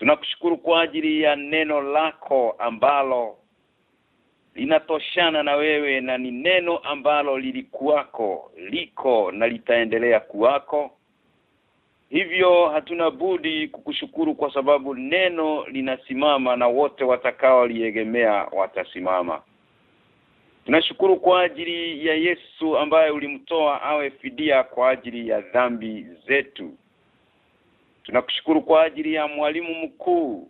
Tunakushukuru kwa ajili ya neno lako ambalo linatoshana na wewe na ni neno ambalo lilikuwako, liko na litaendelea kuwako. Hivyo hatuna budi kukushukuru kwa sababu neno linasimama na wote watakao liegemea watasimama. Tunashukuru kwa ajili ya Yesu ambaye ulimtoa awe fidia kwa ajili ya dhambi zetu. Tunakushukuru kwa ajili ya mwalimu mkuu,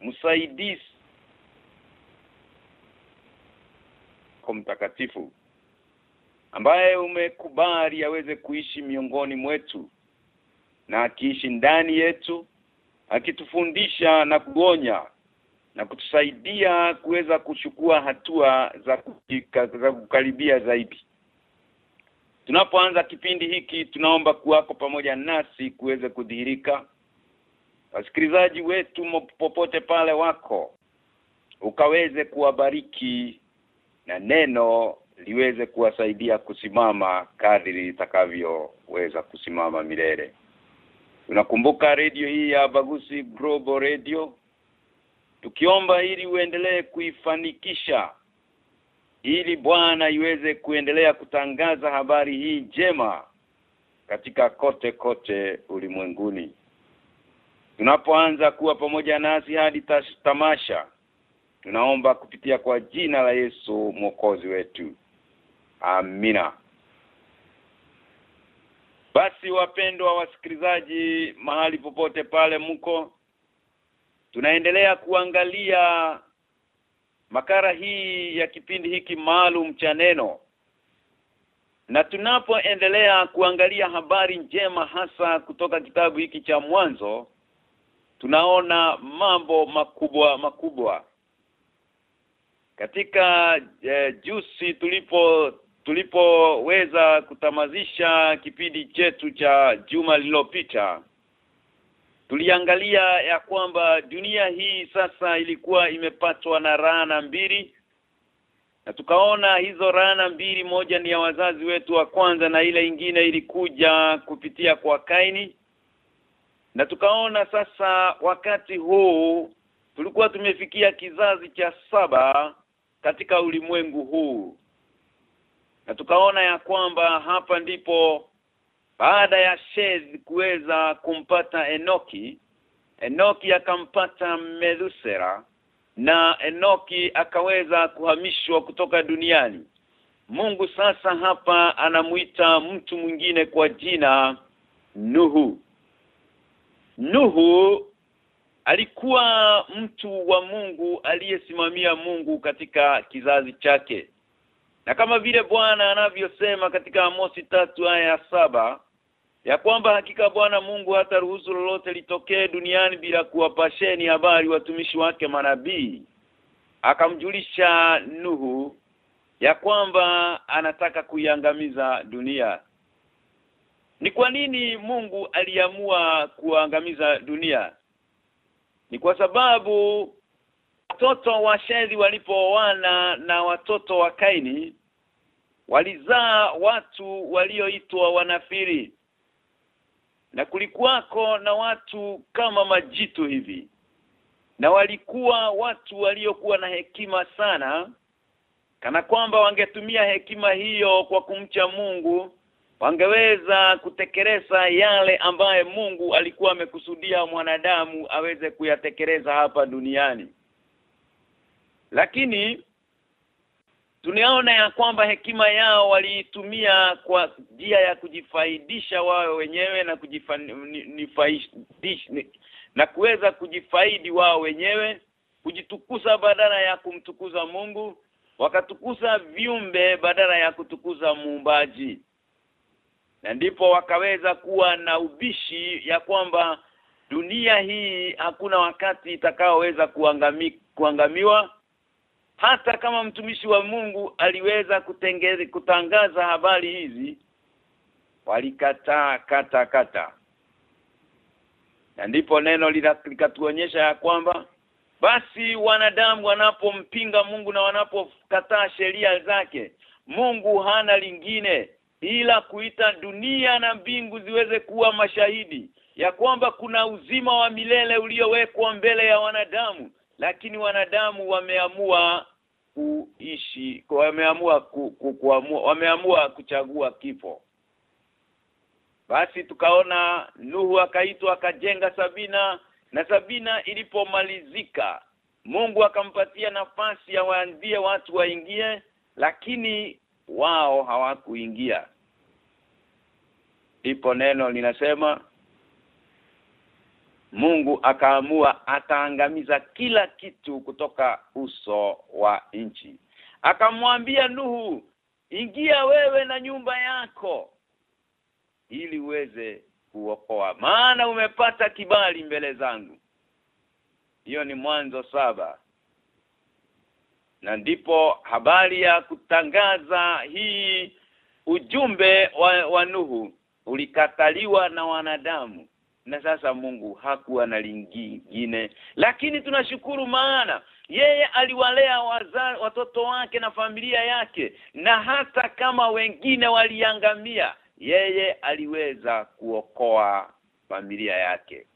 msaidizi kwa mtakatifu ambaye umekubali aweze kuishi miongoni mwetu na akiishi ndani yetu akitufundisha na kuonya na kutusaidia kuweza kuchukua hatua za za kukaribia zaidi. Tunapoanza kipindi hiki tunaomba kuwako pamoja nasi kuweze kudhihirika. Wasikilizaji wetu popote pale wako ukaweze kuwabariki na neno liweze kuwasaidia kusimama kadri litakavyoweza kusimama milele. Tunakumbuka redio hii ya Bagusi Global Radio tukiomba ili uendelee kuifanikisha ili Bwana iweze kuendelea kutangaza habari hii njema katika kote kote ulimwenguni. Tunapoanza kuwa pamoja nasi hadi tamasha tunaomba kupitia kwa jina la Yesu mwokozi wetu. Amina. Basi wapendwa wasikilizaji mahali popote pale mko tunaendelea kuangalia makara hii ya kipindi hiki maalum cha neno. Na tunapoendelea kuangalia habari njema hasa kutoka kitabu hiki cha mwanzo tunaona mambo makubwa makubwa. Katika eh, jusi tulipo tulipoweza kutamazisha kipindi chetu cha juma lililopita tuliangalia ya kwamba dunia hii sasa ilikuwa imepatwa na rana mbili na tukaona hizo rana mbili moja ni ya wazazi wetu wa kwanza na ile ingine ilikuja kupitia kwa Kaini. Na tukaona sasa wakati huu tulikuwa tumefikia kizazi cha saba katika ulimwengu huu. Na tukaona ya kwamba hapa ndipo baada ya Shed kuweza kumpata Enoki Enoki akampata Methusela na Enoki akaweza kuhamishwa kutoka duniani. Mungu sasa hapa anamuita mtu mwingine kwa jina Nuhu. Nuhu alikuwa mtu wa Mungu aliyesimamia Mungu katika kizazi chake. Na kama vile Bwana anavyosema katika Amosi tatu aya ya saba ya kwamba hakika Bwana Mungu hata ruhusu lolote litokee duniani bila kuwapasheni habari watumishi wake manabii. Akamjulisha Nuhu ya kwamba anataka kuiangamiza dunia. Ni kwa nini Mungu aliamua kuangamiza dunia? Ni kwa sababu watoto wa Shedi walipooana na watoto wa Kaini walizaa watu walioitwa wanafiri na kulikuwako na watu kama majitu hivi. Na walikuwa watu waliokuwa na hekima sana kana kwamba wangetumia hekima hiyo kwa kumcha Mungu wangeweza kutekeleza yale ambaye Mungu alikuwa amekusudia mwanadamu aweze kuyatekeleza hapa duniani. Lakini tunaona ya kwamba hekima yao waliitumia kwa njia ya kujifaidisha wao wenyewe na kujifaidisha na kuweza kujifaidi wao wenyewe kujitukuza badala ya kumtukuza Mungu wakatukuza viumbe badala ya kutukuza muumbaji. Na ndipo wakaweza kuwa na ubishi ya kwamba dunia hii hakuna wakati itakaoweza kuangami, kuangamiwa hata kama mtumishi wa Mungu aliweza kutengeze, kutangaza habari hizi walikataa kata kata. Na ndipo neno likatuonyesha ya kwamba basi wanadamu wanapompinga Mungu na wanapokataa sheria zake Mungu hana lingine ila kuita dunia na mbingu ziweze kuwa mashahidi ya kwamba kuna uzima wa milele uliowekwa mbele ya wanadamu lakini wanadamu wameamua kuishi wameamua ku, ku, wameamua kuchagua kifo. Basi tukaona Nuhu akaitwa akajenga Sabina na Sabina ilipomalizika Mungu akampatia nafasi ya waambie watu waingie lakini wao hawakuingia. Ipo neno linasema Mungu akaamua ataangamiza kila kitu kutoka uso wa nchi. Akamwambia Nuhu ingia wewe na nyumba yako ili uweze kuokoa maana umepata kibali mbele zangu. Hiyo ni mwanzo saba. Na ndipo habari ya kutangaza hii ujumbe wa, wa Nuhu ulikataliwa na wanadamu na sasa Mungu hakuwa na lingine. Lakini tunashukuru maana yeye aliwalea watoto wake na familia yake. Na hata kama wengine waliangamia yeye aliweza kuokoa familia yake.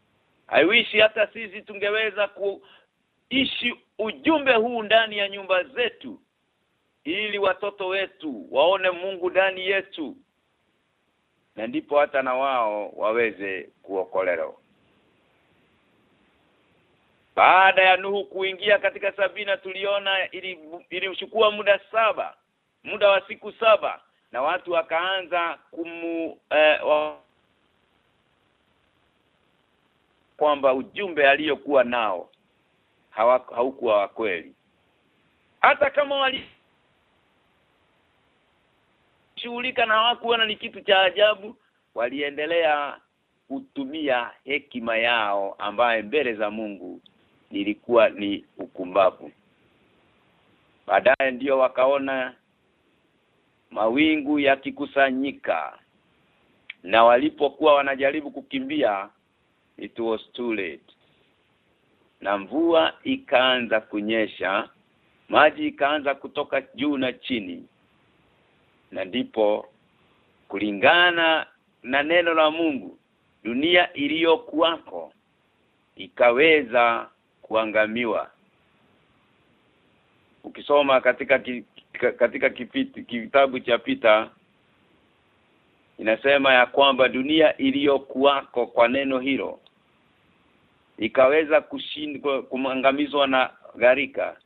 I wish hata sisi tungeweza kuishi ujumbe huu ndani ya nyumba zetu ili watoto wetu waone Mungu ndani yetu na ndipo hata na wao waweze kuokolewa. Baada ya Nuhu kuingia katika Sabina tuliona ilichukua ili muda saba muda wa siku saba na watu wakaanza kumu eh, wa, kwamba ujumbe aliyokuwa nao haukuwa wa kweli. Hata kama wali shughulika na hawakuona ni kitu cha ajabu waliendelea kutumia hekima yao ambaye mbele za Mungu ilikuwa ni ukumbavu baadaye ndiyo wakaona mawingu yakikusanyika na walipokuwa wanajaribu kukimbia it was too late na mvua ikaanza kunyesha maji ikaanza kutoka juu na chini na ndipo kulingana na neno la Mungu dunia iliyokuwako ikaweza kuangamiwa. Ukisoma katika ki, katika kipiti, kitabu cha Pita inasema ya kwamba dunia iliyokuwako kwa neno hilo ikaweza kushindwa kumangamizwa na garika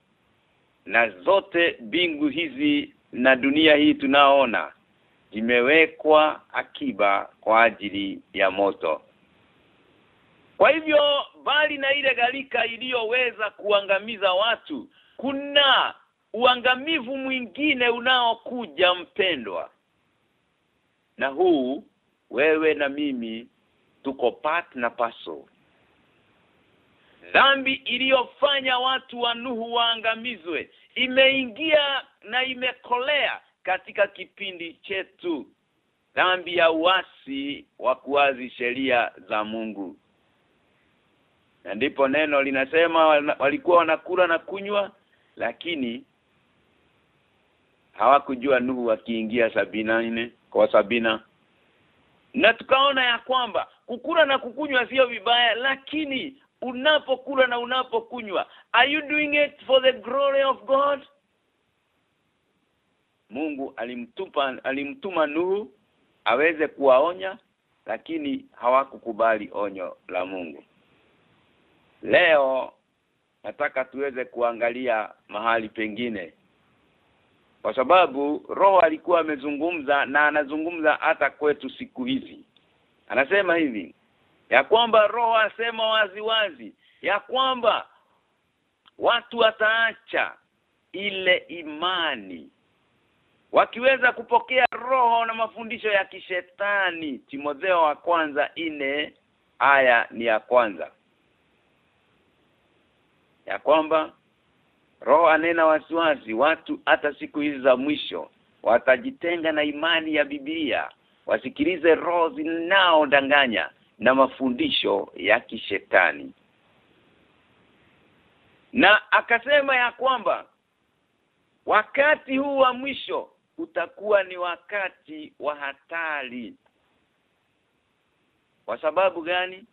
na zote bingu hizi na dunia hii tunaona imewekwa akiba kwa ajili ya moto. Kwa hivyo bali na ile gharika iliyoweza kuangamiza watu kuna uangamivu mwingine unaokuja mpendwa. Na huu wewe na mimi tuko part na paso dhambi iliyofanya watu wa Nuhu waangamizwe imeingia na imekolea katika kipindi chetu. Dhambi ya uasi wa kuazi sheria za Mungu. Na ndipo neno linasema walikuwa wanakula na kunywa lakini hawakujua Nuhu akiingia sabina nne kwa sabina. Na tukaona ya kwamba kukula na kukunywa sio vibaya lakini unapokula na unapokunywa are you doing it for the glory of God? Mungu alimtupa alimtuma Nuhu aweze kuwaonya lakini hawakukubali onyo la Mungu. Leo nataka tuweze kuangalia mahali pengine kwa sababu roho alikuwa amezungumza na anazungumza hata kwetu siku hizi. Anasema hivi ya kwamba roho asema wazi wazi ya kwamba watu wataacha ile imani. Wakiweza kupokea roho na mafundisho ya kishetani Timotheo wa kwanza ine haya ni ya kwanza. Ya kwamba roho anena wasiwasi watu hata siku hizi za mwisho watajitenga na imani ya Biblia wasikilize roho zinaodanganya na mafundisho ya kishetani. Na akasema ya kwamba wakati huu wa mwisho utakuwa ni wakati wa hatari. Kwa sababu gani?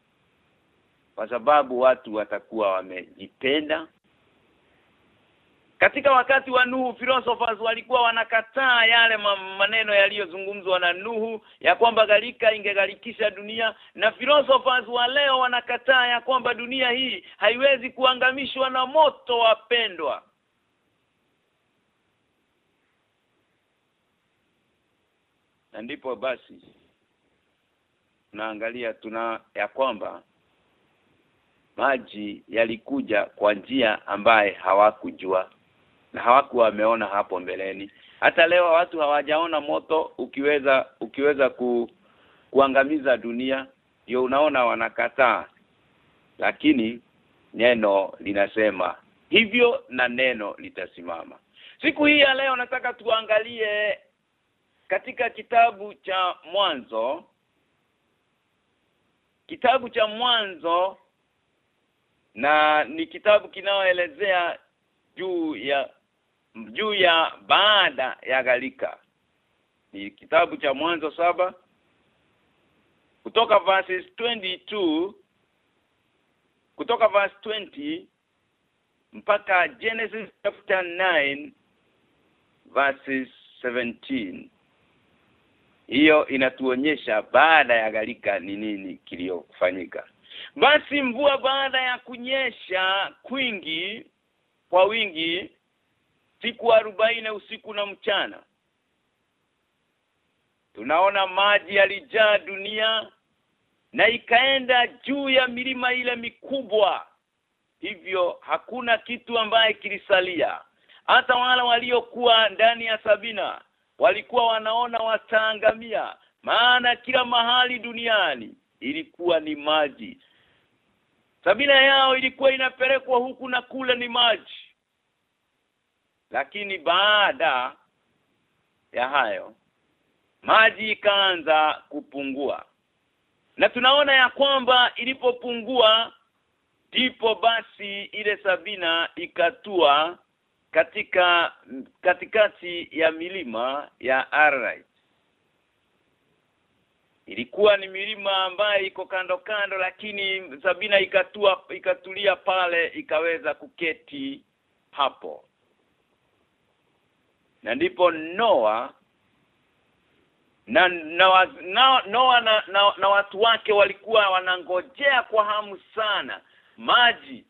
Kwa sababu watu watakuwa wamejipenda katika wakati wa Nuhu philosophers walikuwa wanakataa yale maneno yaliyozungumzwa na Nuhu ya kwamba galika ingegalikisha dunia. Na philosophers wa leo wanakataa ya kwamba dunia hii haiwezi kuangamishwa na moto wapendwa na ndipo basi tunaangalia tuna ya kwamba maji yalikuja kwa njia ambaye hawakujua na hawakuwa wameona hapo mbeleni. Hata leo watu hawajaona moto ukiweza ukiweza ku, kuangamiza dunia. Ndio unaona wanakataa. Lakini neno linasema hivyo na neno litasimama. Siku hii ya leo nataka tuangalie katika kitabu cha mwanzo. Kitabu cha mwanzo na ni kitabu kinaoelezea juu ya juu ya baada ya galika ni kitabu cha mwanzo saba kutoka verses 22 kutoka verse 20 mpaka Genesis chapter 9 verses 17 hiyo inatuonyesha baada ya galika ni nini kiliyofanyika basi mvua baada ya kunyesha kwingi kwa wingi siku arobaini usiku na mchana. Tunaona maji yalijaa dunia na ikaenda juu ya milima ile mikubwa. Hivyo hakuna kitu ambaye kilisalia. Hata wale waliokuwa ndani ya Sabina walikuwa wanaona wataangamia maana kila mahali duniani ilikuwa ni maji. Sabina yao ilikuwa inapelekwa huku na kule ni maji lakini baada ya hayo maji ikaanza kupungua. Na tunaona ya kwamba ilipopungua ndipo basi ile Sabina ikatua katika katikati ya milima ya Ararat ilikuwa ni milima ambayo iko kando kando lakini Sabina ikatua ikatulia pale ikaweza kuketi hapo na ndipo Noa na na, na Noa na, na, na watu wake walikuwa wanangojea kwa hamu sana. Maji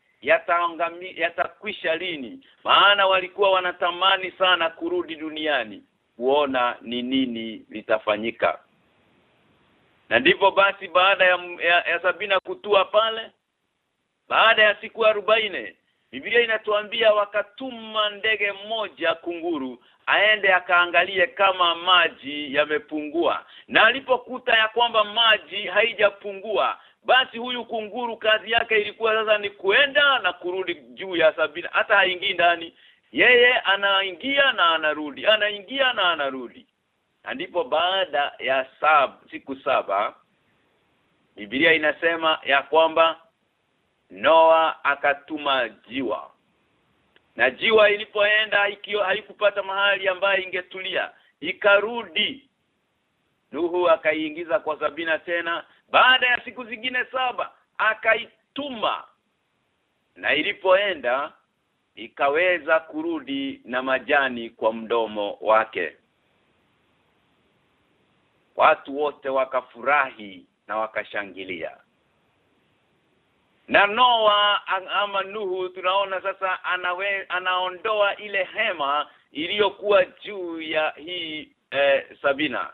yatakwisha lini? Maana walikuwa wanatamani sana kurudi duniani kuona ni nini litafanyika. Na ndipo basi baada ya, ya, ya Sabina kutua pale baada ya siku arobaine Biblia inatuambia wakatuma ndege mmoja kunguru aende akaangalie kama maji yamepungua. Na alipokuta ya kwamba maji haijapungua basi huyu kunguru kazi yake ilikuwa sasa ni kuenda na kurudi juu ya Sabina. Hata haingii ndani. Yeye anaingia na anarudi anaingia na anarudi. Ndipo baada ya sab, siku saba Biblia inasema ya kwamba Noa akatuma jiwa na jiwa ilipoenda ikiwa haikupata mahali ambaye ingetulia ikarudi. Nuhu akaiingiza kwa Sabina tena baada ya siku zingine saba akaituma. Na ilipoenda ikaweza kurudi na majani kwa mdomo wake. Watu wote wakafurahi na wakashangilia na Noa ama Nuhu tunaona sasa anawe, anaondoa ile hema iliyokuwa juu ya hii eh, Sabina.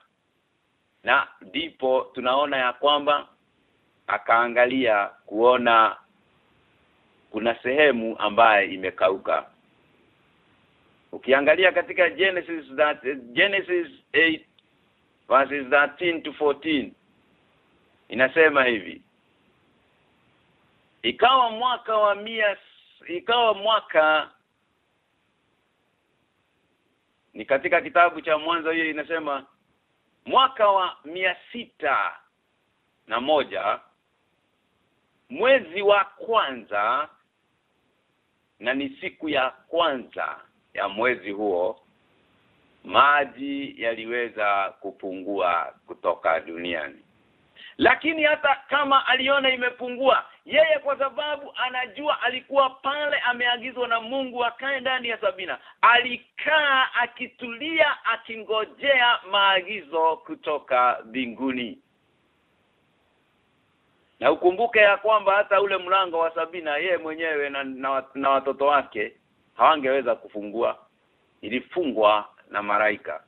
Na ndipo tunaona ya kwamba akaangalia kuona kuna sehemu ambaye imekauka. Ukiangalia katika Genesis that Genesis 8 verses 13 to 14 inasema hivi ikawa mwaka wa mia ikawa mwaka ni katika kitabu cha mwanzo hiyo inasema mwaka wa mia sita na moja mwezi wa kwanza na ni siku ya kwanza ya mwezi huo maji yaliweza kupungua kutoka duniani. Lakini hata kama aliona imepungua yeye kwa sababu anajua alikuwa pale ameagizwa na Mungu akae ndani ya Sabina. Alikaa akitulia akingojea maagizo kutoka binguni na ukumbuke ya kwamba hata ule mlango wa Sabina yeye mwenyewe na, na, na watoto wake hawangeweza kufungua. Ilifungwa na maraika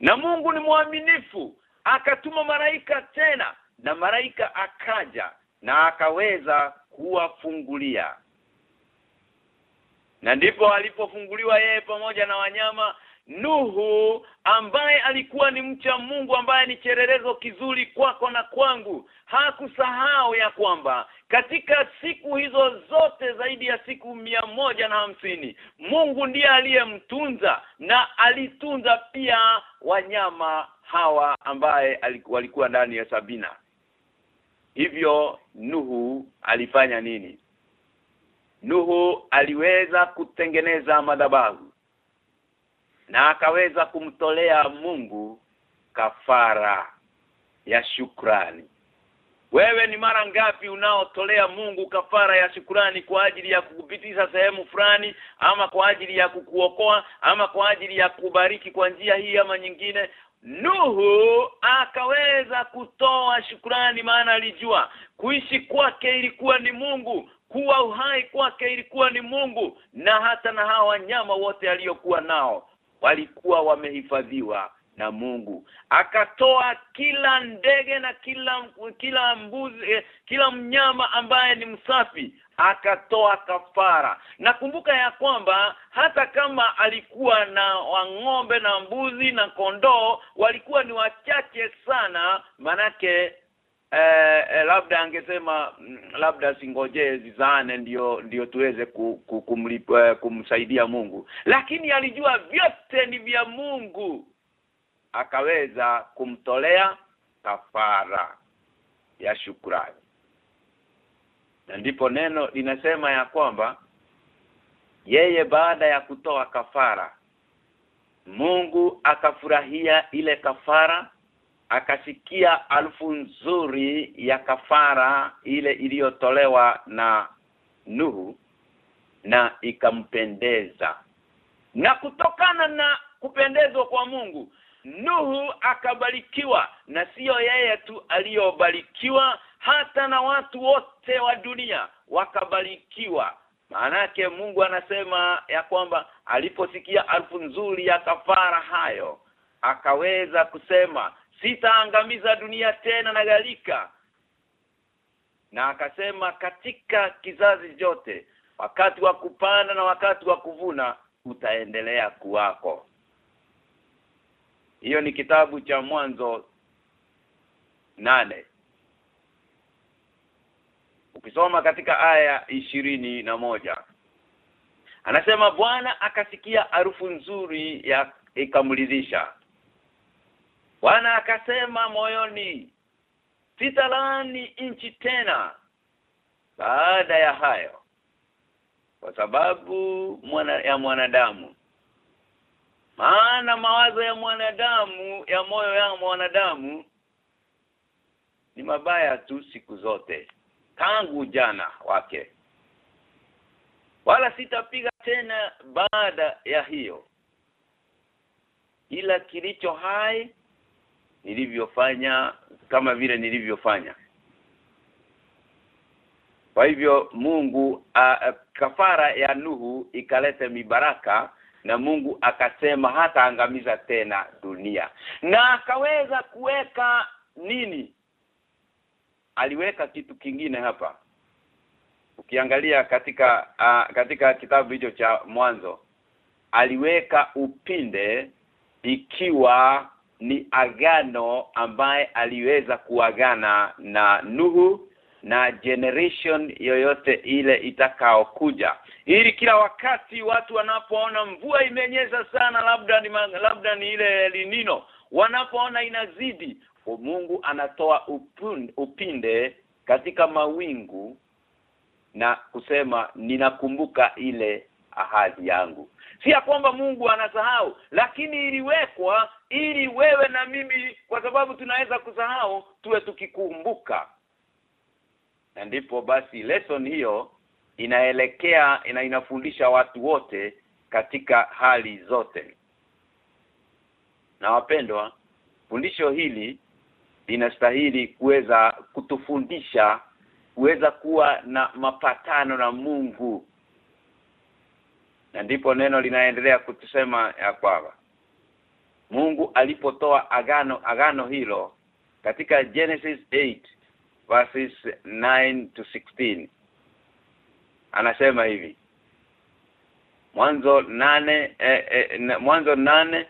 na Mungu ni mwaminifu. Akatuma maraika tena na maraika akaja na akaweza kuwafungulia. Na ndipo alipofunguliwa yeye pamoja na wanyama Nuhu ambaye alikuwa ni mcha Mungu ambaye ni cherelezo kizuri kwako na kwangu. Hakusahau ya kwamba katika siku hizo zote zaidi ya siku mia moja na hamsini Mungu ndiye aliyemtunza na alitunza pia wanyama hawa ambaye walikuwa ndani ya Sabina hivyo Nuhu alifanya nini? Nuhu aliweza kutengeneza madhabahu na akaweza kumtolea Mungu kafara ya shukrani. Wewe ni mara ngapi unaotolea Mungu kafara ya shukrani kwa ajili ya kukupitisha sehemu fulani ama kwa ajili ya kukuokoa ama kwa ajili ya kubariki kwa njia hii ama nyingine Nuhu akaweza kutoa shukrani maana alijua kuishi kwake ilikuwa ni Mungu kuwa uhai kwake ilikuwa ni Mungu na hata na hawa wanyama wote aliyokuwa nao walikuwa wamehifadhiwa na Mungu. Akatoa kila ndege na kila kila mbuzi eh, kila mnyama ambaye ni msafi akatoa kafara. Nakumbuka ya kwamba hata kama alikuwa na wang'ombe na mbuzi na kondoo walikuwa ni wachache sana manake eh, eh, labda angesema mm, labda singojee zizane ndio ndio tuweze ku, ku, kumlipa, kumsaidia Mungu. Lakini alijua vyote ni vya Mungu akaweza kumtolea kafara ya shukrani. Na ndipo neno linasema ya kwamba yeye baada ya kutoa kafara Mungu akafurahia ile kafara akasikia alfu nzuri ya kafara ile iliyotolewa na Nuhu na ikampendeza. Na kutokana na kupendezwa kwa Mungu Nuhu akabarikiwa na siyo yeye tu aliyobarikiwa hata na watu wote wa dunia wakabarikiwa. Maanake Mungu anasema ya kwamba aliposikia alfu nzuri ya kafara hayo akaweza kusema sitaangamiza dunia tena na galika na akasema katika kizazi chote wakati wa kupanda na wakati wa kuvuna utaendelea kuwako hiyo ni kitabu cha mwanzo nane. Ukisoma katika aya ishirini na moja. Anasema Bwana akasikia harufu nzuri ya ikamridhisha. Bwana akasema moyoni sitalani inchi tena baada ya hayo kwa sababu mwana, ya mwanadamu maana mawazo ya mwanadamu ya moyo ya mwanadamu ni mabaya tu siku zote. Tangu jana wake. Wala sitapiga tena baada ya hiyo. Ila kilicho hai nilivyofanya kama vile nilivyofanya. Kwa hivyo Mungu a, a, kafara ya Nuhu ikaleta mibaraka na Mungu akasema hata angamiza tena dunia. Na akaweza kuweka nini? Aliweka kitu kingine hapa. Ukiangalia katika uh, katika kitabu hicho cha mwanzo aliweka upinde ikiwa ni agano ambaye aliweza kuagana na Nuhu na generation yoyote ile itakaokuja. Ili kila wakati watu wanapoona mvua imenyesha sana labda ni labda ni ile linino wanapoona inazidi Mungu anatoa upinde, upinde katika mawingu na kusema ninakumbuka ile ahadi yangu. Si ya kwamba Mungu anasahau lakini iliwekwa ili wewe na mimi kwa sababu tunaweza kusahau tuwe tukikumbuka na ndipo basi lesson hiyo inaelekea ina inafundisha watu wote katika hali zote. Na wapendwa fundisho hili linastahili kuweza kutufundisha kuweza kuwa na mapatano na Mungu. Na ndipo neno linaendelea kutusema ya kwamba Mungu alipotoa agano agano hilo katika Genesis 8 verses 9 to 16 anasema hivi. Mwanzo nane eh, eh, mwanzo nane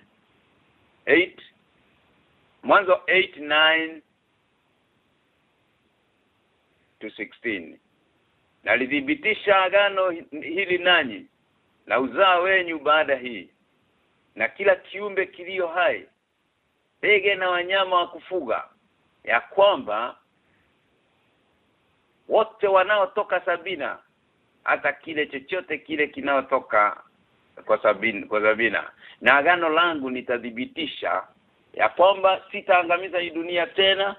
8 mwanzo 8 9 to 16 nalithibitisha agano hili nanyi na uzao wenyu baada hii na kila kiumbe kilio hai ndege na wanyama wa kufuga ya kwamba wote wanaotoka Sabina hata kile chochote kile kinaotoka kwa Sabina kwa Sabina. Na agano langu nitadhibitisha ya kwamba sitaangamiza hii dunia tena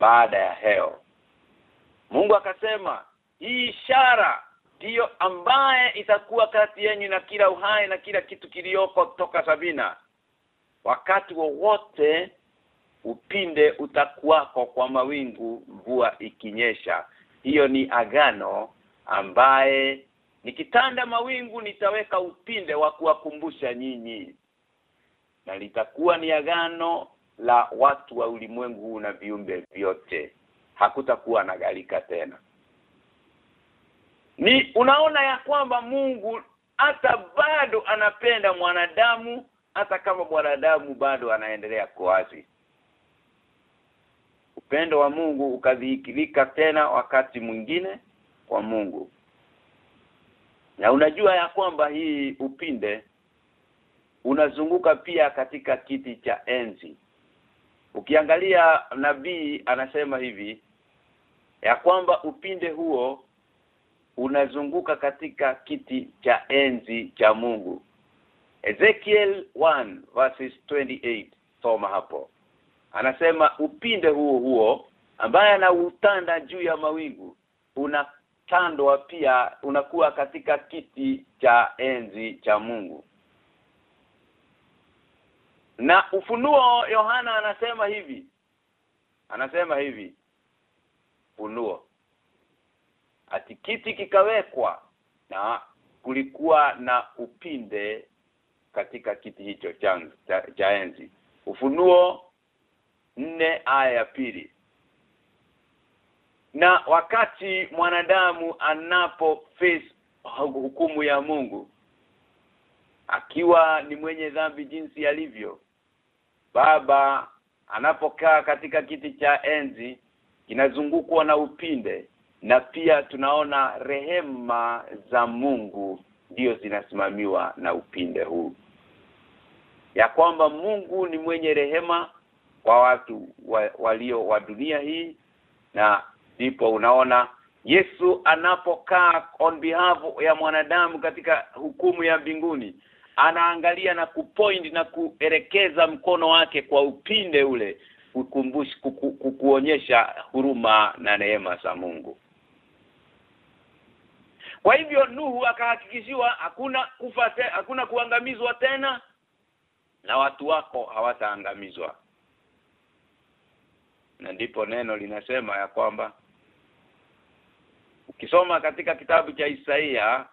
baada ya heo. Mungu akasema hii ishara ndiyo ambaye itakuwa kati yenu na kila uhai na kila kitu kilioko toka Sabina. Wakati wowote upinde utakuwako kwa mawingu mvua ikinyesha. Hiyo ni agano ambaye nikitanda mawingu nitaweka upinde wa kuwakumbusha nyinyi. Na litakuwa ni agano la watu wa ulimwengu huu na viumbe vyote. Hakutakuwa na galika tena. Ni unaona ya kwamba Mungu hata bado anapenda mwanadamu hata kama mwanadamu bado anaendelea kuasi upendo wa Mungu ukadhihirika tena wakati mwingine kwa Mungu. Na unajua ya kwamba hii upinde unazunguka pia katika kiti cha enzi. Ukiangalia nabii anasema hivi ya kwamba upinde huo unazunguka katika kiti cha enzi cha Mungu. Ezekiel 1 verses 28 soma hapo anasema upinde huo huo ambaye anautanda juu ya mawingu unatandwa pia unakuwa katika kiti cha enzi cha Mungu. Na ufunuo Yohana anasema hivi anasema hivi funuo ati kiti kikawekwa na kulikuwa na upinde katika kiti hicho changu cha, cha enzi. Ufunuo nne aya ya pili. Na wakati mwanadamu anapo face hukumu ya Mungu akiwa ni mwenye dhambi jinsi alivyo baba anapokaa katika kiti cha enzi kinazungukwa na upinde na pia tunaona rehema za Mungu ndio zinasimamiwa na upinde huu. Ya kwamba Mungu ni mwenye rehema kwa watu wa, walio wa dunia hii na ndipo unaona Yesu anapokaa on behalf ya mwanadamu katika hukumu ya mbinguni anaangalia na kupoint na kuelekeza mkono wake kwa upinde ule kukumbush kuku, kukuonyesha huruma na neema za Mungu. Kwa hivyo Nuhu akahakikishiwa hakuna kufa hakuna kuangamizwa tena na watu wako hawataangamizwa na ndipo neno linasema ya kwamba ukisoma katika kitabu cha Isaia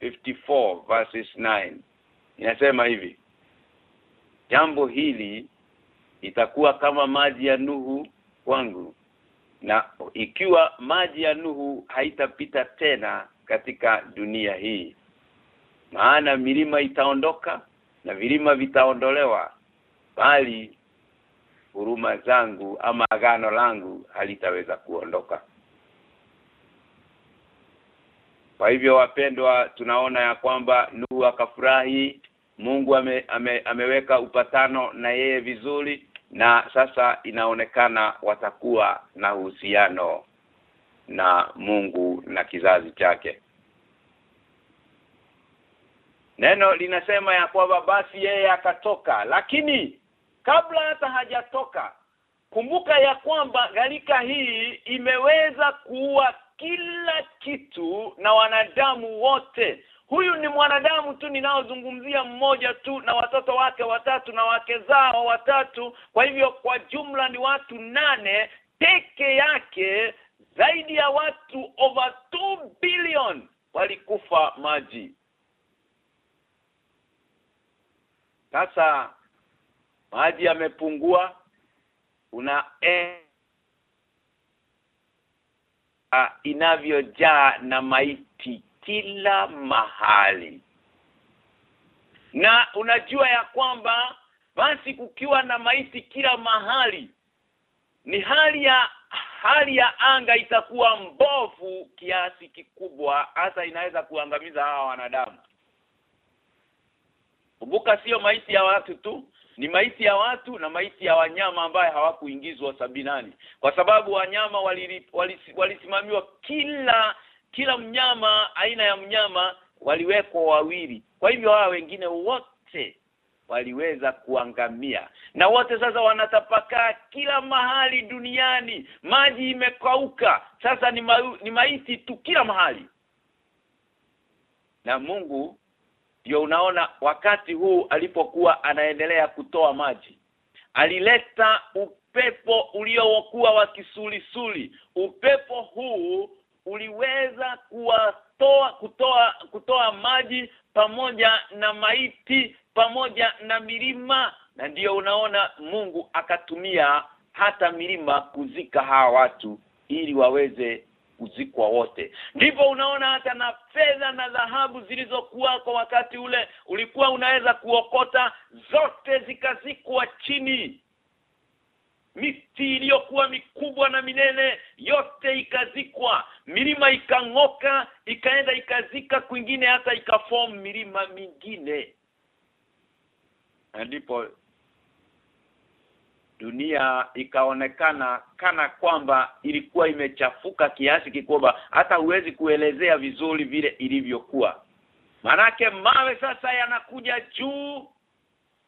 54 verses 9 inasema hivi jambo hili itakuwa kama maji ya Nuhu kwangu na ikiwa maji ya Nuhu haitapita tena katika dunia hii maana milima itaondoka na vilima vitaondolewa bali huruma zangu ama agano langu halitaweza kuondoka. Kwa hivyo wapendwa tunaona ya kwamba Nuhu akafurahi Mungu ame, ame, ameweka upatano na yeye vizuri na sasa inaonekana watakuwa na uhusiano na Mungu na kizazi chake. Neno linasema ya kwamba basi yeye akatoka lakini kabla hata hajatoka kumbuka ya kwamba gharika hii imeweza kuua kila kitu na wanadamu wote. Huyu ni mwanadamu tu ninaozungumzia mmoja tu na watoto wake watatu na wake zao watatu. Kwa hivyo kwa jumla ni watu nane peke yake zaidi ya watu over 2 billion walikufa maji. Sasa maji yamepungua una e, inavyojaa na maiti kila mahali. Na unajua ya kwamba basi kukiwa na maiti kila mahali ni hali ya hali ya anga itakuwa mbovu kiasi kikubwa hasa inaweza kuangamiza hawa wanadamu. Kumbuka sio maiti ya watu tu ni maiti ya watu na maiti ya wanyama ambaye hawakuingizwa sabinani. Kwa sababu wanyama walisimamiwa wali, wali kila kila mnyama aina ya mnyama waliwekwa wawili. Kwa hivyo hawa wengine wote waliweza kuangamia. Na wote sasa wanatapakaa kila mahali duniani. Maji imekauka. Sasa ni, ma, ni maiti tu kila mahali. Na Mungu ndio unaona wakati huu alipokuwa anaendelea kutoa maji alileta upepo uliokuwa wa kisulisuli. Upepo huu uliweza kuwatoa kutoa kutoa maji pamoja na maiti pamoja na milima. Na ndiyo unaona Mungu akatumia hata milima kuzika hawa watu ili waweze kuzikwa wote. Ndipo unaona hata na fedha na dhahabu zilizokuwa kwa wakati ule ulikuwa unaweza kuokota zote zikazikwa chini. Miti iliyokuwa mikubwa na minene yote ikazikwa. Milima ikang'oka ikaenda ikazika kwingine hata ikaform milima mingine. Ndipo dunia ikaonekana kana kwamba ilikuwa imechafuka kiasi kikubwa hata huwezi kuelezea vizuri vile ilivyokuwa. Manake mawe sasa yanakuja juu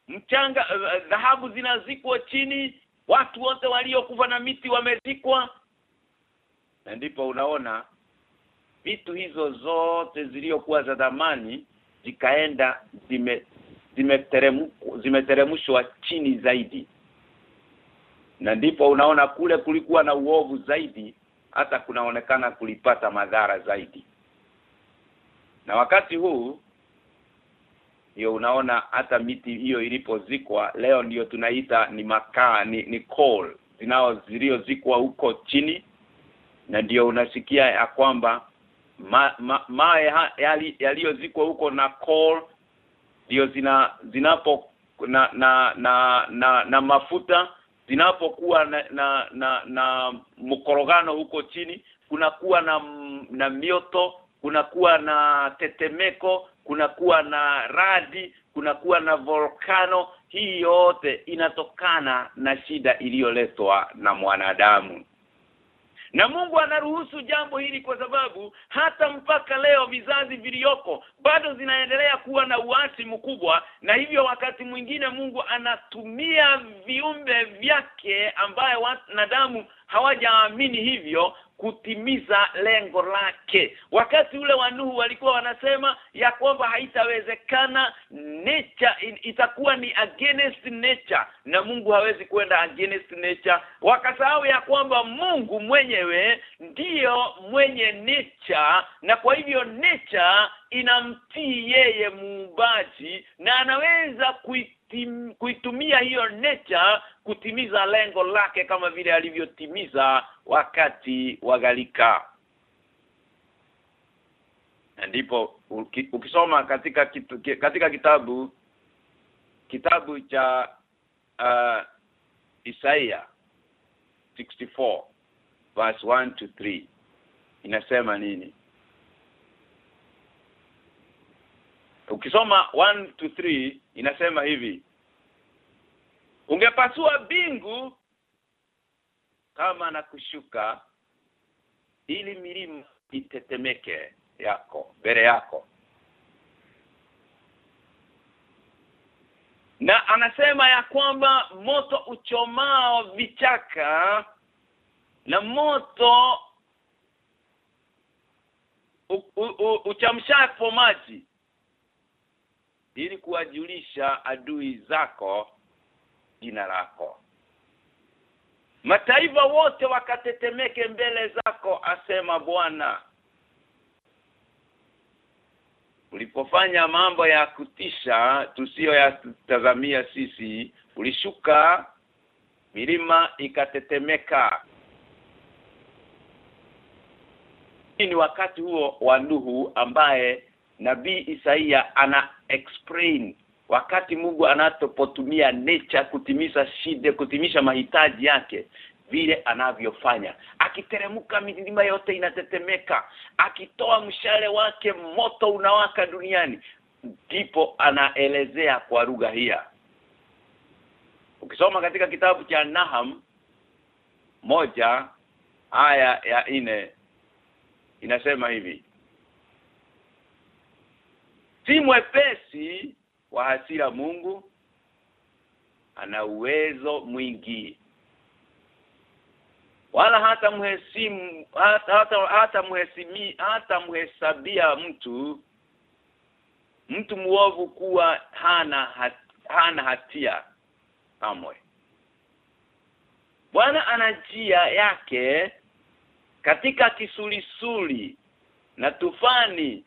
mchanga dhahabu uh, zinazikwa chini watu wote waliokufa na miti wamezikwa. Na ndipo unaona vitu hizo zote ziliokuwa za dhamani zikaenda zime zimeteremshwa chini zaidi na ndipo unaona kule kulikuwa na uovu zaidi hata kunaonekana kulipata madhara zaidi. Na wakati huu ndio unaona hata miti hiyo ilipozikwa leo ndiyo tunaita ni makaa ni, ni coal zinao ziliozikwa huko chini. Na ndiyo unasikia ya kwamba ma, ma, mae yaliyozikwa huko na coal ndio zina zinapo na na na na, na mafuta zinapokuwa na na, na, na mkorogano huko chini kunakuwa na na mioto kunakuwa na tetemeko kunakuwa na radi kunakuwa na volkano hii yote inatokana na shida iliyoletwa na mwanadamu na Mungu anaruhusu jambo hili kwa sababu hata mpaka leo vizazi viliyoko bado zinaendelea kuwa na uasi mkubwa na hivyo wakati mwingine Mungu anatumia viumbe vyake ambaye wanadamu hawajaamini hivyo kutimiza lengo lake. Wakati ule wa Nuhu walikuwa wanasema ya kwamba haitawezekana nature itakuwa ni against nature na Mungu hawezi kwenda against nature. Wakasahau ya kwamba Mungu mwenyewe ndiyo mwenye nature na kwa hivyo nature inamtii yeye muumbaji na anaweza kuitim, kuitumia hiyo nature kutimiza lengo lake kama vile alivyotimiza wakati wa galika ndipo ukisoma katika kitu, katika kitabu kitabu cha uh, Isaia 64 verse 1 to 3 inasema nini ukisoma 1 to 3 inasema hivi. Ungepasua bingu kama na kushuka ili milima itetemeke yako mbele yako. Na anasema ya kwamba moto uchomao vichaka na moto uchamshapo maji ili kuwajulisha adui zako jina lako. Mataifa wote wakatetemeke mbele zako asema Bwana. Ulipofanya mambo ya kutisha tusiyo yatazamia sisi ulishuka milima ikatetemeka. Ni wakati huo wa Nuhu ambaye nabii Isaia ana explain wakati Mungu anapotumia nature kutimiza shida kutimisha mahitaji yake vile anavyofanya. Akiteremka milima yote inatetemeka. Akitoa mshale wake moto unawaka duniani. Ndipo anaelezea kwa lugha hii. Ukisoma katika kitabu cha Nahum moja aya ya ine inasema hivi si mwepesi wa hasira Mungu ana uwezo mwingi. Wala hata mhesimu hata hata, hata hata mhesabia mtu mtu muovu kuwa hana hat, hana hatia kamwe. Bwana ana njia yake katika kisulisuli na tufani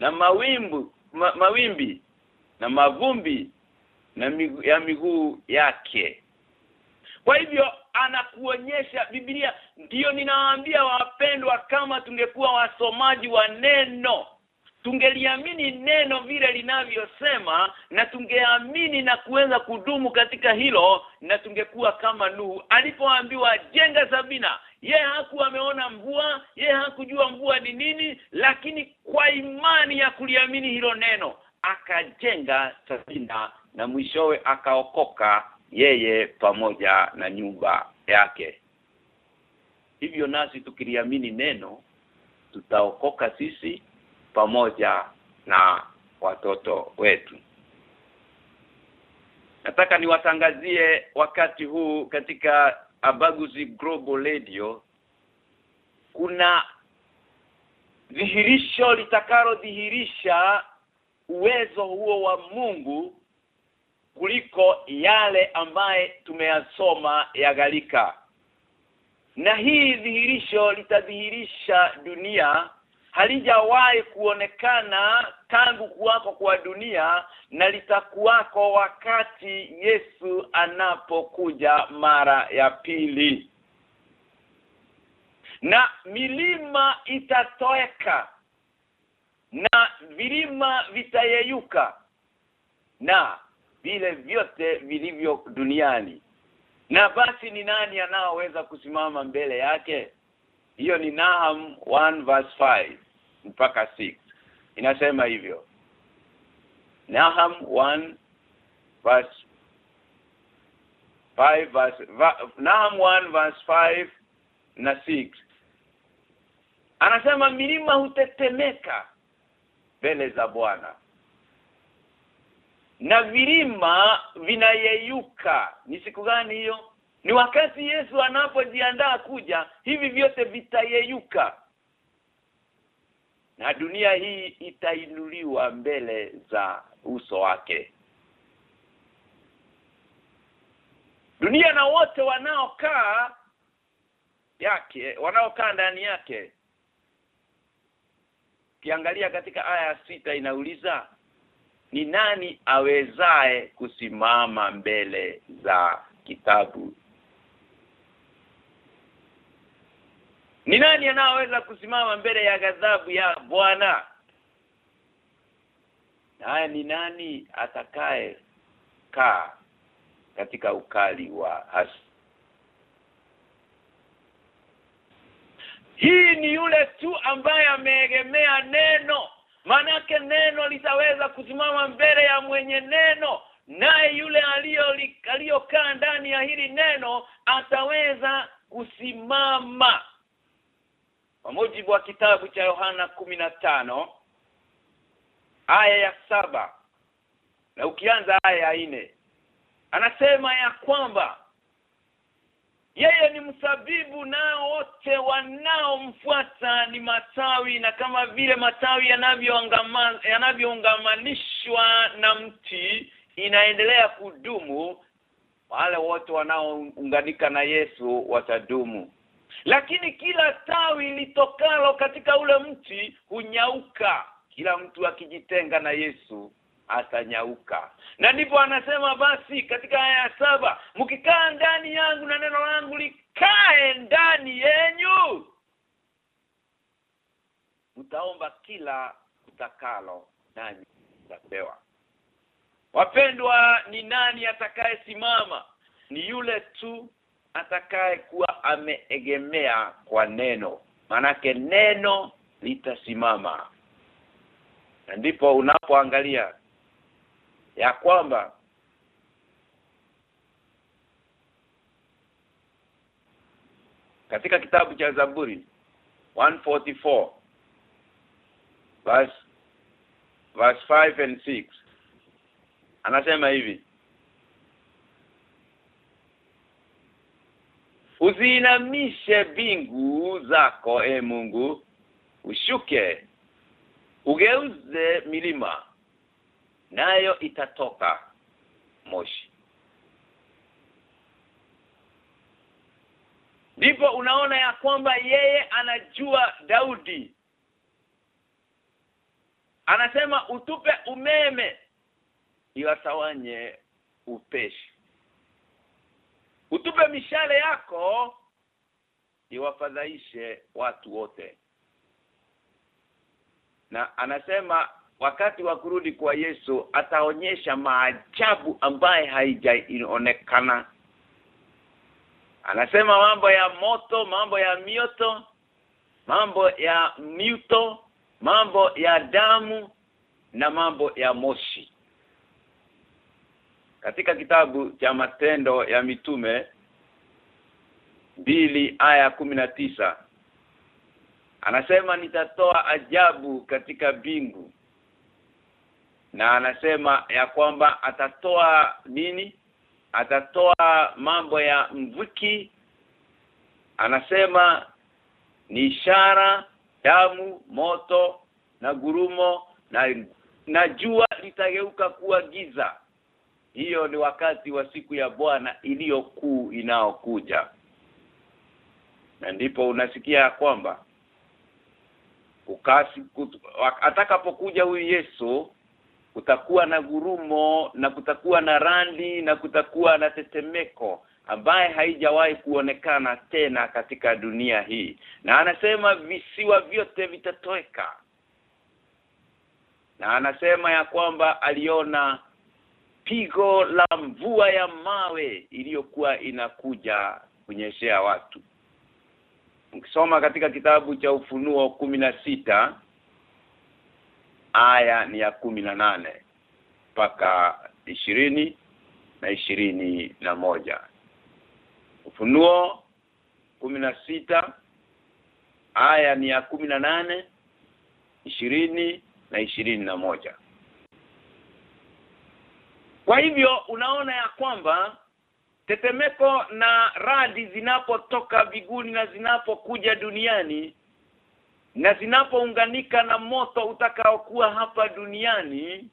na mawimbu ma, mawimbi na mavumbi na migu, ya miguu yake. Kwa hivyo anakuonyesha Biblia ndiyo ninawaambia wapendwa kama tungekuwa wasomaji wa neno tungeliamini neno vile linavyosema na tungeamini na kuweza kudumu katika hilo na tungekuwa kama Nuhu. Alipoambiwa jenga Sabina ye hakuwa ameona mvua ye hakujua mvua ni nini lakini kwa imani ya kuliamini hilo neno akajenga Sabina na mwishowe akaokoka yeye pamoja na nyumba yake. Hivyo nasi tukiliamini neno tutaokoka sisi pamoja na watoto wetu. Nataka niwatangazie wakati huu katika Abaguzi Global Radio kuna dhihirisho litakalo dhihirisha uwezo huo wa Mungu kuliko yale ambaye tumeyasoma ya galika na hii dhihirisho litadhihirisha dunia halijawahi kuonekana tangu kuwako kwa dunia na litakuwako wakati Yesu anapokuja mara ya pili. Na milima itatoeka na vilima vitayeyuka na vile vyote vilivyo duniani. Na basi ni nani anaoweza kusimama mbele yake? Hiyo ni Nahum 1 verse 5 mpaka 6 inasema hivyo. Naham 1 verse 5 verse va, Nahum 1 verse 5 na 6 anasema milima hutetemeka mbele za Bwana. Na vilima vinayeyuka. Ni siku gani hiyo? Ni wakati Yesu anapojiandaa kuja hivi vyote vitayeyuka na dunia hii itainuliwa mbele za uso wake. Dunia na wote wanaokaa yake wanaokaa ndani yake. Kiangalia katika aya ya sita inauliza ni nani awezae kusimama mbele za kitabu Ni nani anaweza kusimama mbele ya ghadhabu ya Bwana? Haya ni nani atakaye kaa katika ukali wa hasi? Hii ni yule tu ambaye ameegemea neno. Manake neno litaweza kusimama mbele ya mwenye neno naye yule aliyokaa ndani ya hili neno ataweza kusimama kwa mujibu wa kitabu cha Yohana tano aya ya saba na ukianza aya ya nne anasema ya kwamba yeye ni msabibu nao wote wanaomfuata ni matawi na kama vile matawi yanavyoungamanishwa na mti inaendelea kudumu. Wale wote wanaounganika na Yesu watadumu lakini kila tawi litokalo katika ule mti hunyauka. Kila mtu akijitenga na Yesu atanyauka. Na ndipo anasema basi katika aya ya saba mkikaa ndani yangu na neno langu likae ndani yenyu. Mtaomba kila utakalo nani mtapewa wapendwa ni nani atakayesimama? Ni yule tu atakaye kuwa ameegemea kwa neno. Manake neno litasimama. Na ndipo unapoangalia ya kwamba katika kitabu cha Zaburi 144 verse verse 5 and 6 anasema hivi Uziinamishe bingu zako e Mungu. Ushuke ugeuze milima nayo itatoka moshi. Ndipo unaona ya kwamba yeye anajua Daudi. Anasema utupe umeme iwatawanye upeshi utupe mishale yako iwafadhaishe watu wote. Na anasema wakati wa kurudi kwa Yesu ataonyesha maajabu ambaye haijaonekana. Anasema mambo ya moto mambo ya mioto mambo ya mito mambo ya damu na mambo ya moshi katika kitabu cha matendo ya mitume mbili aya tisa anasema nitatoa ajabu katika bingu na anasema ya kwamba atatoa nini? Atatoa mambo ya mvuki. Anasema ni ishara damu moto na gurumo na na jua litageuka kuwa giza hiyo ni wakati wa siku ya Bwana iliyokuu inaokuja. Na ndipo unasikia kwamba ukasi atakapokuja huyu Yesu kutakuwa na gurumo na kutakuwa na randi na kutakuwa na tetemeko ambaye haijawahi kuonekana tena katika dunia hii. Na anasema visiwa vyote vitatoweka. Na anasema ya kwamba aliona pigo la mvua ya mawe iliyokuwa inakuja kunyeshea watu. Ukisoma katika kitabu cha ufunuo sita aya ni ya nane mpaka ishirini na ishirini na moja. Ufunuo sita aya ni ya nane ishirini na ishirini na moja kwa hivyo unaona ya kwamba tetemeko na radi zinapotoka viguni na zinapokuja duniani na zinapounganika na moto utakaokuwa hapa duniani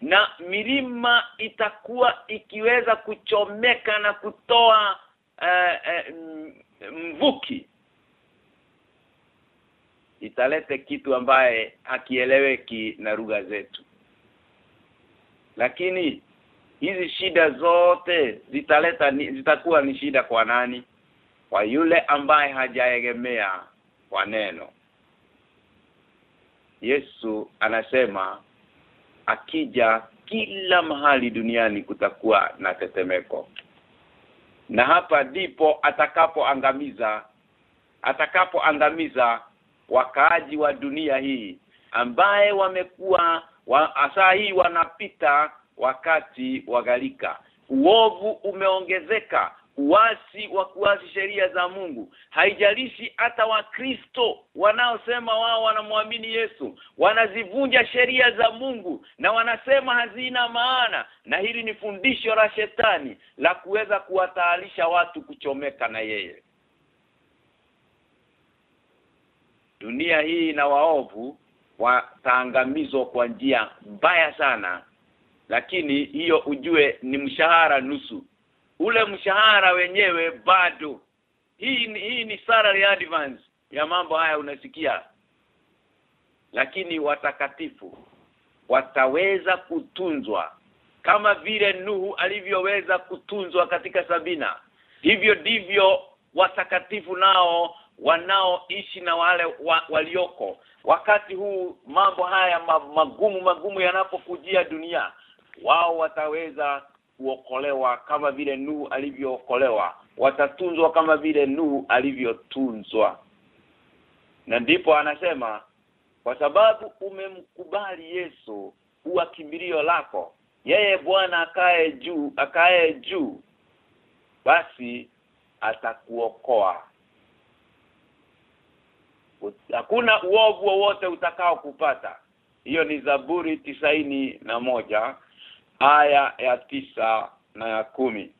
na milima itakuwa ikiweza kuchomeka na kutoa uh, uh, mvuki italete kitu ambaye hakieleweki na lugha zetu. Lakini hizi shida zote zitaleta zitakuwa ni shida kwa nani? Kwa yule ambaye hajaegemea kwa neno. Yesu anasema akija kila mahali duniani kutakuwa na tetemeko. Na hapa ndipo atakapoangamiza atakapoangamiza wakaaji wa dunia hii ambaye wamekuwa wa, saa hii wanapita wakati wa gharika. Uovu umeongezeka uasi wa kuasi sheria za Mungu. Haijalishi hata wakristo wanaosema wao wanamwamini Yesu wanazivunja sheria za Mungu na wanasema hazina maana. Na hili ni fundisho la shetani la kuweza kuwataalisha watu kuchomeka na yeye. Dunia hii na waovu wataangamizwa kwa njia mbaya sana lakini hiyo ujue ni mshahara nusu. Ule mshahara wenyewe bado. Hii ni, hii ni salary advance ya mambo haya unasikia. Lakini watakatifu wataweza kutunzwa kama vile Nuhu alivyoweza kutunzwa katika Sabina. Hivyo ndivyo watakatifu nao wanaoishi na wale wa, walioko. Wakati huu mambo haya magumu magumu yanapokujia dunia wao wataweza kuokolewa kama vile Nuhu alivyookolewa. Watatunzwa kama vile Nuhu alivyotunzwa. Na ndipo anasema kwa sababu umemkubali Yesu kuwa kimbilio lako yeye Bwana akae juu akae juu basi atakuokoa. Hakuna uovu wowote utakao kupata hiyo ni Zaburi tisaini na moja aya ya tisa na ya kumi.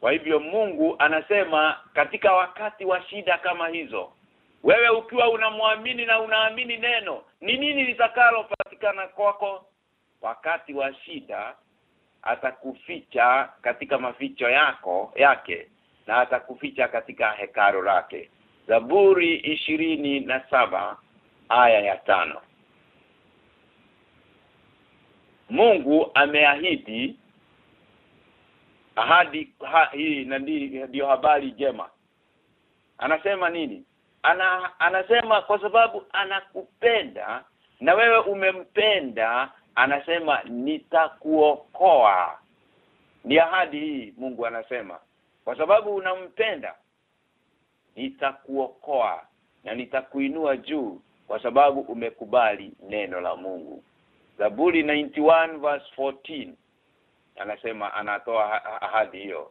Kwa hivyo Mungu anasema katika wakati wa shida kama hizo wewe ukiwa unamwamini na unaamini neno ni nini litakalopatikana kwako? Wakati wa shida atakuficha katika maficho yako yake na atakuficha katika hekaro lake. Zaburi ishirini na saba aya ya tano Mungu ameahidi ahadi ha, hii na ndio habari jema anasema nini? Ana anasema kwa sababu anakupenda na wewe umempenda anasema nitakuokoa. Ni ahadi hii Mungu anasema. Kwa sababu unampenda nitakuokoa na nitakuinua juu kwa sababu umekubali neno la Mungu Zaburi 91 verse 14 anasema anatoa ahadi hiyo.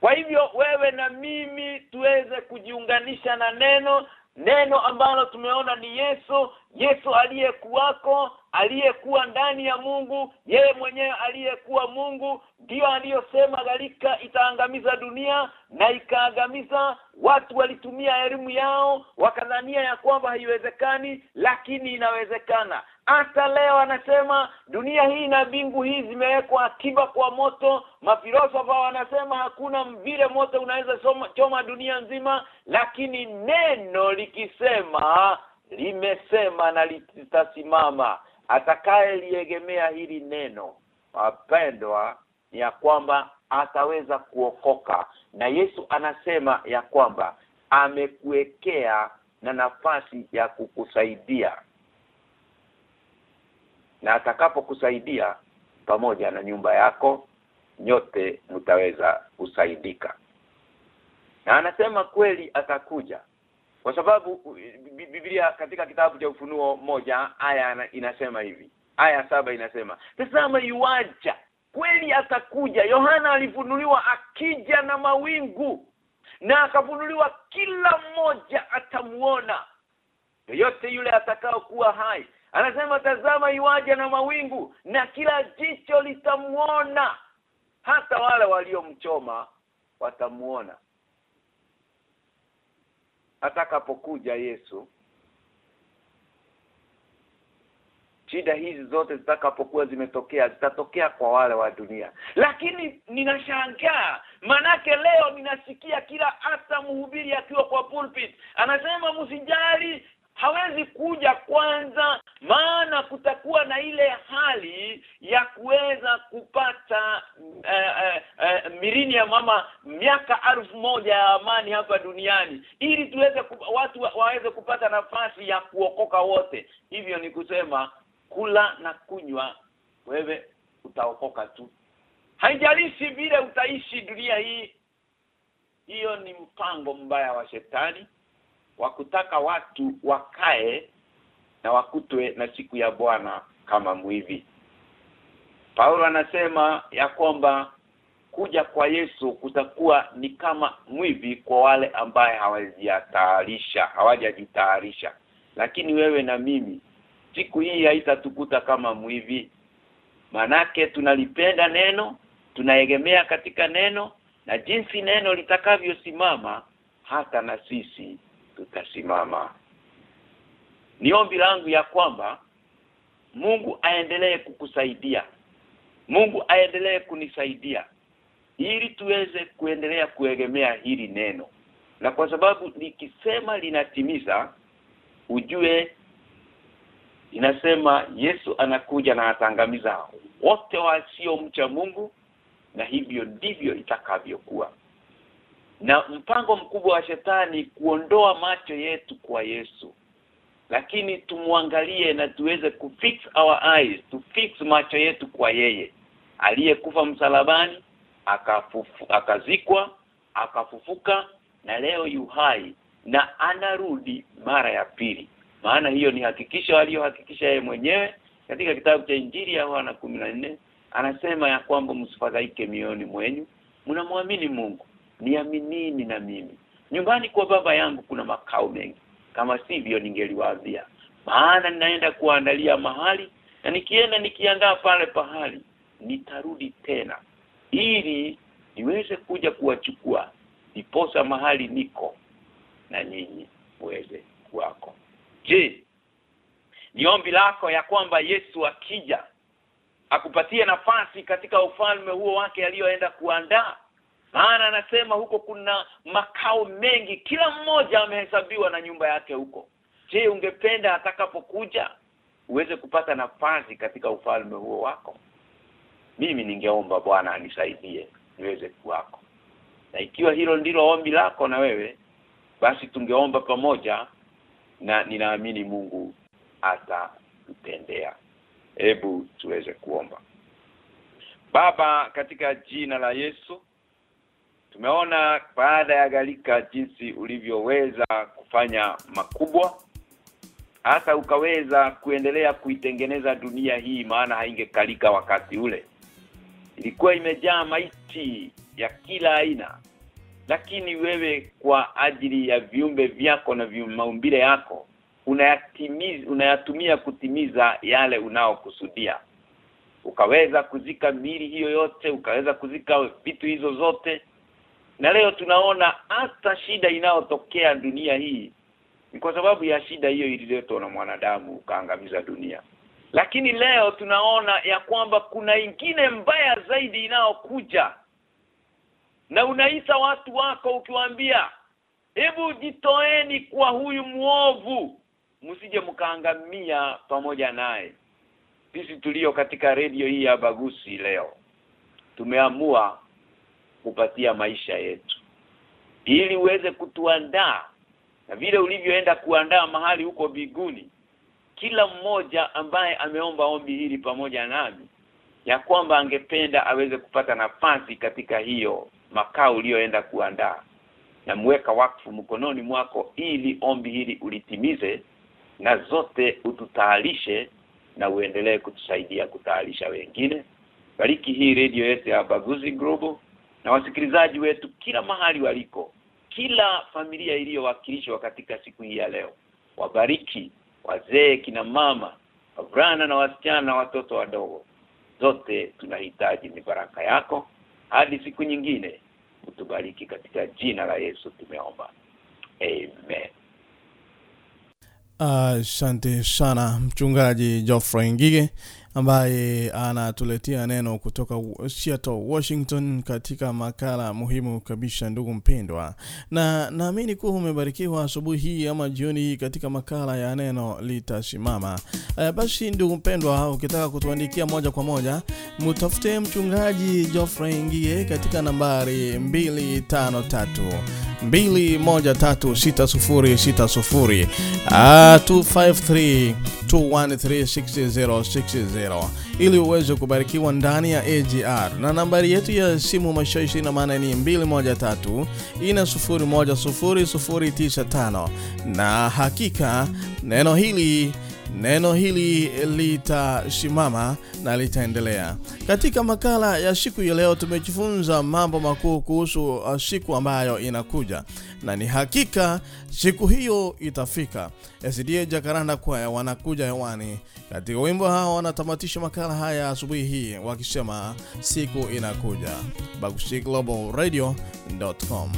Kwa hivyo wewe na mimi tuweze kujiunganisha na neno. Neno ambalo tumeona ni Yesu Yesu aliyekuwako aliyekuwa ndani ya Mungu yeye mwenyewe aliyekuwa Mungu ndio aliyosema galika itaangamiza dunia na ikaangamiza watu walitumia elimu yao wakadhania ya kwamba haiwezekani lakini inawezekana. Hata leo anasema dunia hii na bingu hii zimewekwa akiba kwa moto. Mafilosofa wanasema hakuna vile moto unaweza choma dunia nzima lakini neno likisema limesema na litasimama atakaye liegemea hili neno wapendwa ya kwamba ataweza kuokoka. Na Yesu anasema ya kwamba amekuwekea na nafasi ya kukusaidia. Na atakapokusaidia pamoja na nyumba yako nyote mtaweza kusaidika. Na anasema kweli atakuja kwa sababu Biblia katika kitabu cha ufunuo moja aya inasema hivi. Aya saba inasema tazama yuaja kweli atakuja. Yohana alifunuliwa akija na mawingu na akafunuliwa kila mmoja atamuona yote yule atakao kuwa hai anasema tazama yuaja na mawingu na kila jicho litamuona hata wale waliomchoma watamuona atakapokuja Yesu shida hizi zote zitakapokuwa zimetokea zitatokea kwa wale wa dunia. Lakini ninashangaa manake leo ninasikia kila hata mhubiri akiwa kwa pulpit. Anasema msijali hawezi kuja kwanza maana kutakuwa na ile hali ya kuweza kupata eh, eh, eh, mirini ya mama miaka alfu moja ya amani hapa duniani. Ili tuweze watu wa, waweze kupata nafasi ya kuokoka wote. Hivyo ni kusema kula na kunywa wewe utaokoka tu. Haijalishi vile utaishi dunia hii hiyo ni mpango mbaya wa shetani wa kutaka watu wakae na wakutwe na siku ya Bwana kama mwivi. Paulo anasema ya kwamba kuja kwa Yesu kutakuwa ni kama mwivi kwa wale ambaye hawajitayarisha hawajajitayarisha. Lakini wewe na mimi siku hii haitatukuta kama mwivi. Manake tunalipenda neno tunaegemea katika neno na jinsi neno litakavyosimama hata na sisi tutasimama. Ni ombi langu ya kwamba Mungu aendelee kukusaidia. Mungu aendelee kunisaidia ili tuweze kuendelea kuegemea hili neno. Na kwa sababu likisema linatimiza ujue inasema Yesu anakuja na atangamiza wote wasio mcha Mungu na hivyo ndivyo itakavyokuwa na mpango mkubwa wa shetani kuondoa macho yetu kwa Yesu. Lakini tumwangalie na tuweze kufix our eyes to fix macho yetu kwa yeye. Aliyekufa msalabani akafufu, akazikwa akafufuka na leo yu hai na anarudi mara ya pili. Maana hiyo ni hakikisho aliyohakikisha yeye mwenyewe. Katika kitabu cha Injili ya Yohana nne anasema ya kwamba msifadhaike mioyoni mwenyu. Mnamwamini Mungu niaminini na mimi. Nyumbani kwa baba yangu kuna makao mengi. Kama sivyo ningeliwaambia. Maana ninaenda kuandalia mahali na nikienda nikiandaa pale pahali nitarudi tena. Ili niweze kuja kuwachukua. Niposa mahali niko na nyinyi muweze kuwako. Je ni ombi lako ya kwamba Yesu akija akupatie nafasi katika ufalme huo wake aliyoenda kuandaa maana anasema huko kuna makao mengi kila mmoja amehesabiwa na nyumba yake huko. Je ungependa atakapokuja uweze kupata nafasi katika ufalme huo wako? Mimi ningeomba Bwana anisaidie niweze kuwako. Na ikiwa hilo ndilo ombi lako na wewe basi tungeomba pamoja na ninaamini Mungu atatutendea. Hebu tuweze kuomba. Baba katika jina la Yesu tumeona baada ya galika jinsi ulivyoweza kufanya makubwa hata ukaweza kuendelea kuitengeneza dunia hii maana haingekalika wakati ule. Ilikuwa imejaa maiti ya kila aina lakini wewe kwa ajili ya viumbe vyako na maumbile yako unayatimiza unayatumia kutimiza yale unaokusudia. Ukaweza kuzika mili hiyo yote ukaweza kuzika vitu hizo zote na leo tunaona hata shida inayotokea dunia hii ni kwa sababu ya shida hiyo ililetwa na mwanadamu ukaangamiza dunia. Lakini leo tunaona ya kwamba kuna ingine mbaya zaidi inayokuja. Na unaita watu wako ukiwaambia hebu jitoeni kwa huyu muovu msije mkaangamia pamoja naye. Sisi tulio katika redio hii ya Bagusi leo tumeamua kupatia maisha yetu. Ili uweze kutuandaa na vile ulivyoenda kuandaa mahali huko biguni kila mmoja ambaye ameomba ombi hili pamoja nami ya kwamba angependa aweze kupata nafasi katika hiyo makao uliyoenda kuandaa. Na muweka wakfu mkononi mwako ili ombi hili ulitimize na zote ututaalishe na uendelee kutusaidia kutaalisha wengine. Bariki hii radio yetu ya Baguzi Global na wasikilizaji wetu kila mahali waliko kila familia iliyowakilishwa katika siku hii ya leo wabariki wazee kina mama wavulana na wasichana na watoto wadogo. Zote tunahitaji ni baraka yako. Hadi siku nyingine utubariki katika jina la Yesu tumeomba. Amen. Asante uh, sana mchungaji Geoffrey Ngige ambaye anatuletea neno kutoka Seattle, Washington katika makala muhimu kabisa ndugu mpendwa. Na naamini kuwa umebarikiwa asubuhi hii ama jioni hii katika makala ya neno litasimama. Uh, basi ndugu mpendwa, ukitaka kutuandikia moja kwa moja, mtafute mchungaji Geoffrey Ngie katika nambari 253 2136060 uh, 253 2136060 ili uweze kubarikiwa ndani ya AGR na nambari yetu ya simu mashashi na maana ni 213 ina 010095 na hakika neno hili neno hili litashimama na litaendelea. Katika makala ya siku ya leo tumejifunza mambo makuu kuhusu uh, siku ambayo inakuja, na ni hakika siku hiyo itafika. SDA Jacaranda Kwaya wanakuja hewani katika wimbo hao, wanatamatisha makala haya asubuhi hii wakisema siku inakuja. Bagusi Global Radio.com.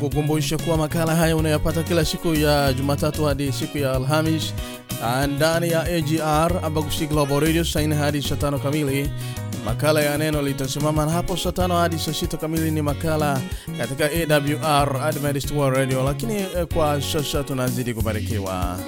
Kukukumbusha kuwa makala haya unayapata kila siku ya Jumatatu hadi siku ya Alhamis ah, ndani ya AGR Abagusi Global Radio saa hadi saa tano kamili. Makala ya neno litasimama na hapo saa tano hadi saa sita kamili ni makala katika AWR Adventist World Radio, lakini eh, kwa sasa tunazidi kubarikiwa.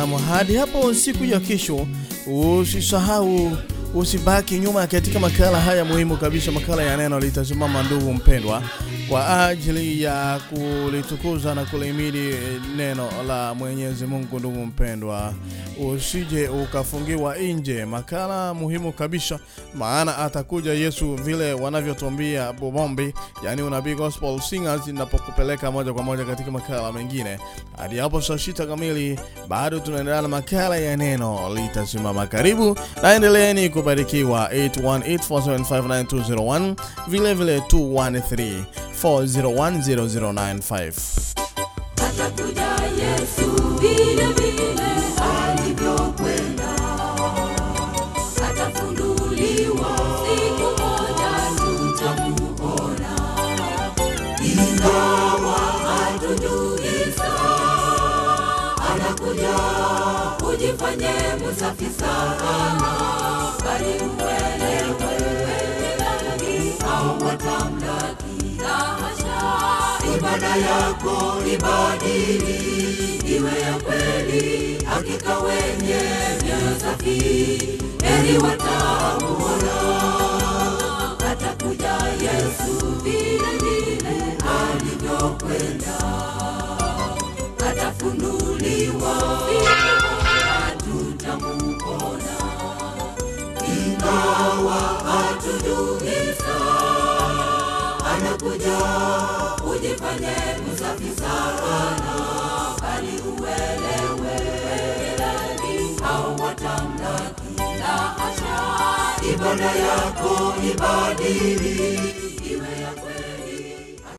Naam. Hadi hapo siku ya kesho, usisahau, usibaki nyuma katika makala haya muhimu kabisa. Makala ya neno litasimama, ndugu mpendwa, kwa ajili ya kulitukuza na kulimili neno la Mwenyezi Mungu. Ndugu mpendwa, usije ukafungiwa nje, makala muhimu kabisa, maana atakuja Yesu vile wanavyotuambia Bobombi, yani unabii gospel singers, ninapokupeleka moja kwa moja katika makala mengine. Hadi hapo saa sita kamili, bado tunaendelea na makala ya neno litasimama. Karibu na endeleeni kubarikiwa. 8184759201 vile vile 213 4010095 Atakuja Yesu msafi sana, bali ibada yako ibadili iwe ya kweli, hakika wenye mioyo safi heri watamuona. Atakuja Yesu vile vile alivyokwenda, atafunuliwa tutamuona, Ingawa hatuduhi anakuja ujifanye msafi sana, bali uelewe jirani hao watamlaki, la hasha, ibada yako ibadili.